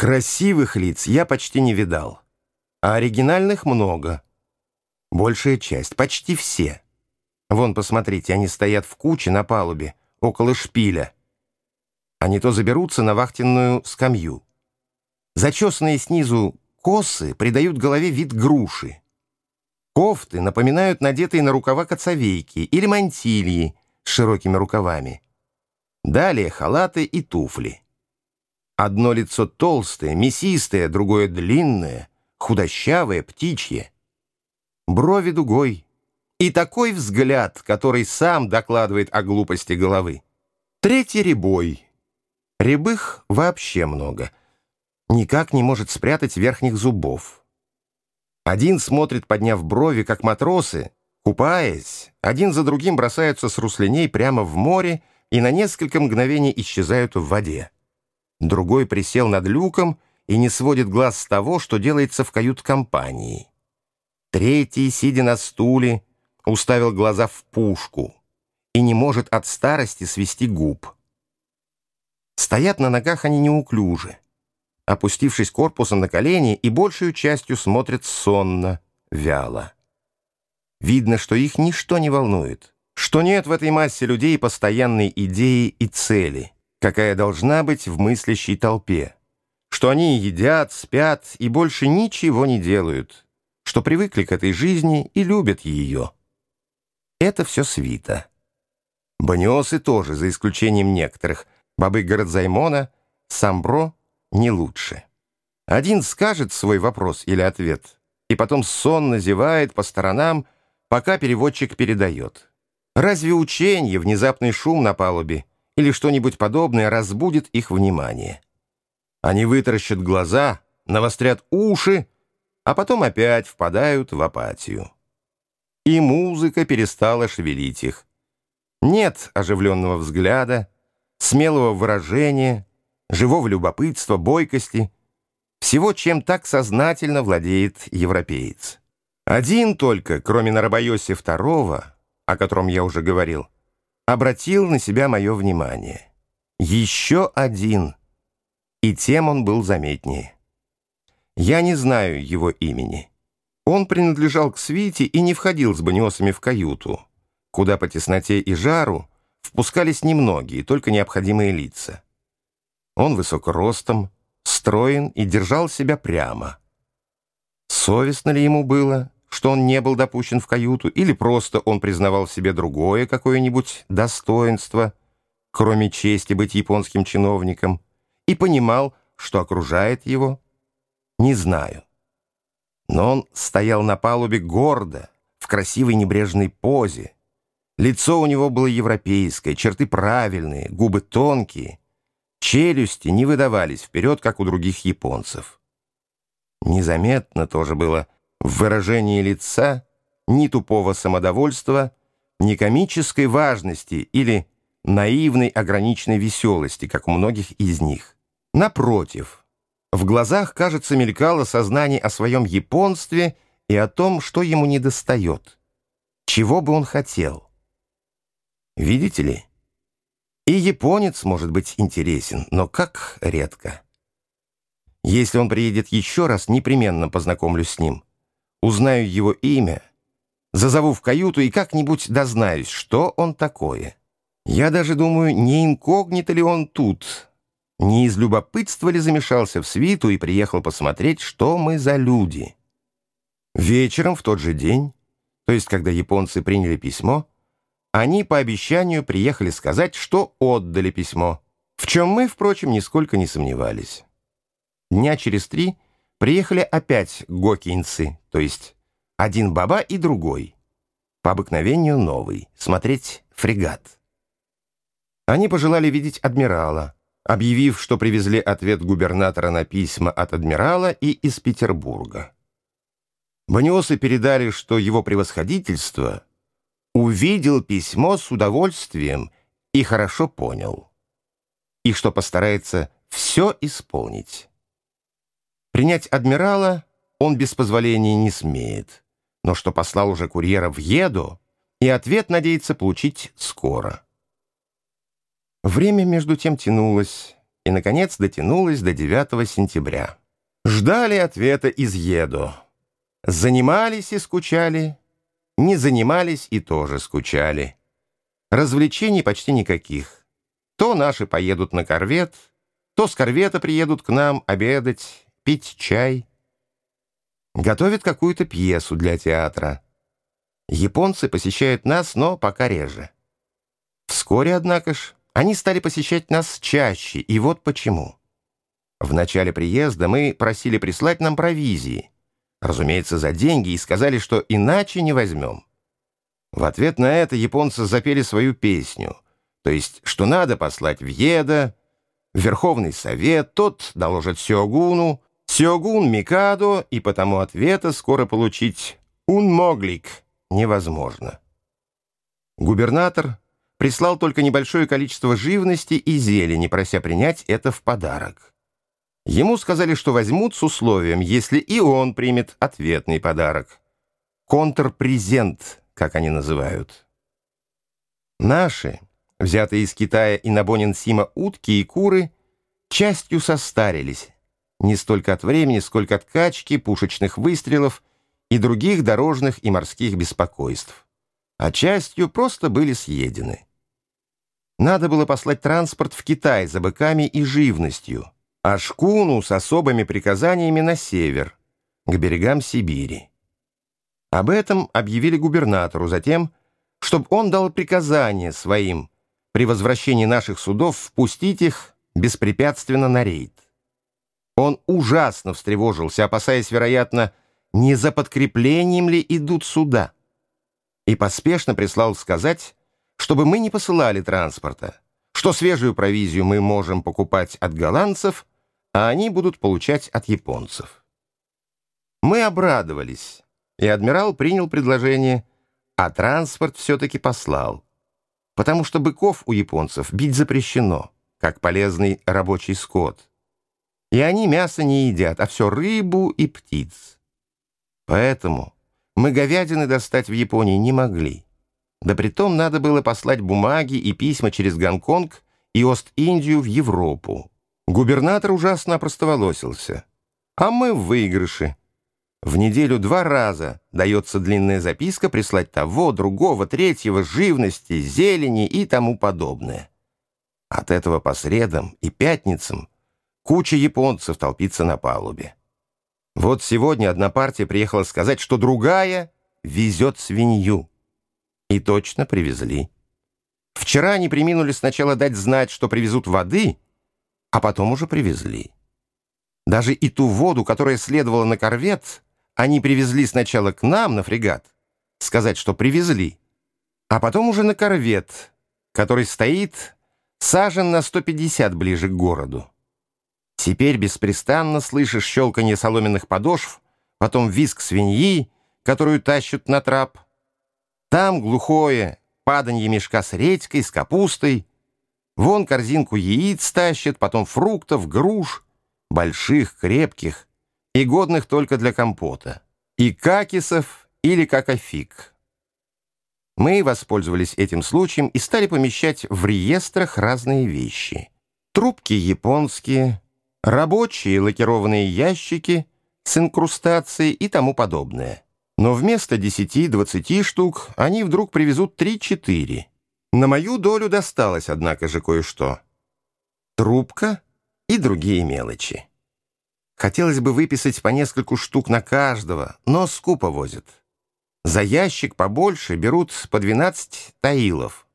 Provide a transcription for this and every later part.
Красивых лиц я почти не видал, а оригинальных много. Большая часть, почти все. Вон, посмотрите, они стоят в куче на палубе, около шпиля. Они то заберутся на вахтенную скамью. Зачесанные снизу косы придают голове вид груши. Кофты напоминают надетые на рукава коцовейки или мантильи с широкими рукавами. Далее халаты и туфли. Одно лицо толстое, мясистое, другое длинное, худощавое, птичье. Брови дугой. И такой взгляд, который сам докладывает о глупости головы. Третий ребой. Рябых вообще много. Никак не может спрятать верхних зубов. Один смотрит, подняв брови, как матросы, купаясь, один за другим бросаются с руслиней прямо в море и на несколько мгновений исчезают в воде. Другой присел над люком и не сводит глаз с того, что делается в кают-компании. Третий, сидя на стуле, уставил глаза в пушку и не может от старости свести губ. Стоят на ногах они неуклюже, опустившись корпусом на колени и большую частью смотрят сонно, вяло. Видно, что их ничто не волнует, что нет в этой массе людей постоянной идеи и цели — какая должна быть в мыслящей толпе, что они едят, спят и больше ничего не делают, что привыкли к этой жизни и любят ее. Это все свита. Баниосы тоже, за исключением некоторых, бабы Городзаймона, Самбро не лучше. Один скажет свой вопрос или ответ, и потом сонно зевает по сторонам, пока переводчик передает. Разве учение, внезапный шум на палубе или что-нибудь подобное разбудит их внимание. Они вытаращат глаза, навострят уши, а потом опять впадают в апатию. И музыка перестала шевелить их. Нет оживленного взгляда, смелого выражения, живого любопытства, бойкости, всего, чем так сознательно владеет европеец. Один только, кроме Нарабайоси II, о котором я уже говорил, — обратил на себя мое внимание. Еще один. И тем он был заметнее. Я не знаю его имени. Он принадлежал к свите и не входил с баниосами в каюту, куда по тесноте и жару впускались немногие, только необходимые лица. Он высок ростом, строен и держал себя прямо. Совестно ли ему было, что он не был допущен в каюту, или просто он признавал в себе другое какое-нибудь достоинство, кроме чести быть японским чиновником, и понимал, что окружает его? Не знаю. Но он стоял на палубе гордо, в красивой небрежной позе. Лицо у него было европейское, черты правильные, губы тонкие, челюсти не выдавались вперед, как у других японцев. Незаметно тоже было в выражении лица ни тупого самодовольства, ни комической важности или наивной ограниченной веселости, как у многих из них. Напротив, в глазах, кажется, мелькало сознание о своем японстве и о том, что ему недостает, чего бы он хотел. Видите ли? И японец может быть интересен, но как редко. Если он приедет еще раз, непременно познакомлюсь с ним узнаю его имя, зазову в каюту и как-нибудь дознаюсь, что он такое. Я даже думаю, не инкогнито ли он тут, не из любопытства ли замешался в свиту и приехал посмотреть, что мы за люди. Вечером в тот же день, то есть когда японцы приняли письмо, они по обещанию приехали сказать, что отдали письмо, в чем мы, впрочем, нисколько не сомневались. Дня через три — Приехали опять гокинцы, то есть один баба и другой. По обыкновению новый, смотреть фрегат. Они пожелали видеть адмирала, объявив, что привезли ответ губернатора на письма от адмирала и из Петербурга. Баниосы передали, что его превосходительство увидел письмо с удовольствием и хорошо понял, и что постарается все исполнить. Принять адмирала он без позволения не смеет, но что послал уже курьера в Еду, и ответ надеется получить скоро. Время между тем тянулось, и, наконец, дотянулась до 9 сентября. Ждали ответа из Едо. Занимались и скучали, не занимались и тоже скучали. Развлечений почти никаких. То наши поедут на корвет, то с корвета приедут к нам обедать, пить чай. Готовят какую-то пьесу для театра. Японцы посещают нас, но пока реже. Вскоре, однако ж, они стали посещать нас чаще, и вот почему. В начале приезда мы просили прислать нам провизии, разумеется, за деньги, и сказали, что иначе не возьмем. В ответ на это японцы запели свою песню, то есть, что надо послать в Еда, в Верховный Совет, тот доложит Сёгуну, Сёгун Микадо, и потому ответа скоро получить «унмоглик» невозможно. Губернатор прислал только небольшое количество живности и зелени, прося принять это в подарок. Ему сказали, что возьмут с условием, если и он примет ответный подарок. Контрпрезент, как они называют. Наши, взятые из Китая и на Бонин-Сима утки и куры, частью состарились, не столько от времени, сколько от качки, пушечных выстрелов и других дорожных и морских беспокойств, а частью просто были съедены. Надо было послать транспорт в Китай за быками и живностью, а шкуну с особыми приказаниями на север, к берегам Сибири. Об этом объявили губернатору затем, чтобы он дал приказание своим при возвращении наших судов впустить их беспрепятственно на рейд. Он ужасно встревожился, опасаясь, вероятно, не за подкреплением ли идут суда, и поспешно прислал сказать, чтобы мы не посылали транспорта, что свежую провизию мы можем покупать от голландцев, а они будут получать от японцев. Мы обрадовались, и адмирал принял предложение, а транспорт все-таки послал, потому что быков у японцев бить запрещено, как полезный рабочий скот. И они мясо не едят, а все рыбу и птиц. Поэтому мы говядины достать в Японии не могли. Да притом надо было послать бумаги и письма через Гонконг и Ост-Индию в Европу. Губернатор ужасно опростоволосился. А мы в выигрыше. В неделю два раза дается длинная записка прислать того, другого, третьего, живности, зелени и тому подобное. От этого по средам и пятницам куча японцев толпится на палубе. Вот сегодня одна партия приехала сказать, что другая везет свинью. И точно привезли. Вчера они приминули сначала дать знать, что привезут воды, а потом уже привезли. Даже и ту воду, которая следовала на корвет, они привезли сначала к нам на фрегат, сказать, что привезли, а потом уже на корвет, который стоит сажен на 150 ближе к городу. Теперь беспрестанно слышишь щелканье соломенных подошв, потом визг свиньи, которую тащат на трап — там глухое паданье мешка с редькой, с капустой. Вон корзинку яиц тащат, потом фруктов, груш, больших, крепких и годных только для компота. И какисов или какофиг. Мы воспользовались этим случаем и стали помещать в реестрах разные вещи. Трубки японские, рабочие лакированные ящики с инкрустацией и тому подобное. Но вместо 10-20 штук они вдруг привезут 3-4. На мою долю досталось, однако же, кое-что. Трубка и другие мелочи. Хотелось бы выписать по нескольку штук на каждого, но скупо возят. За ящик побольше берут по 12 таилов.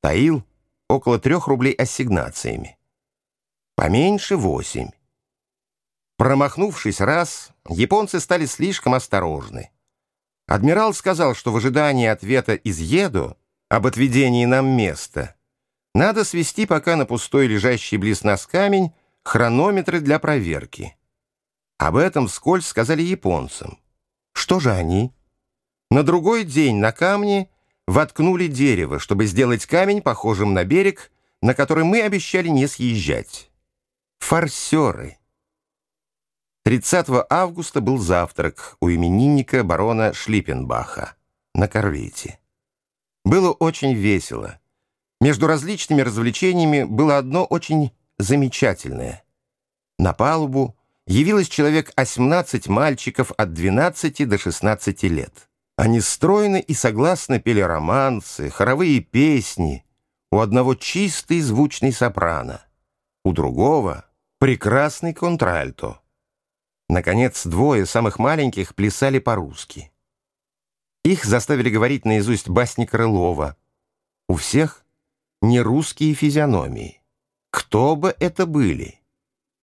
Таил — около 3 рублей ассигнациями. Поменьше — 8. Промахнувшись раз, японцы стали слишком осторожны. Адмирал сказал, что в ожидании ответа из Еду об отведении нам места надо свести пока на пустой лежащий близ нас камень хронометры для проверки. Об этом вскользь сказали японцам. Что же они? На другой день на камне воткнули дерево, чтобы сделать камень похожим на берег, на который мы обещали не съезжать. Форсеры. 30 августа был завтрак у именинника барона Шлиппенбаха на корвете. Было очень весело. Между различными развлечениями было одно очень замечательное. На палубу явилось человек 18 мальчиков от 12 до 16 лет. Они стройно и согласно пели романсы, хоровые песни. У одного чистый звучный сопрано, у другого — прекрасный контральто. Наконец, двое самых маленьких плясали по-русски. Их заставили говорить наизусть басни Крылова. У всех не русские физиономии. Кто бы это были?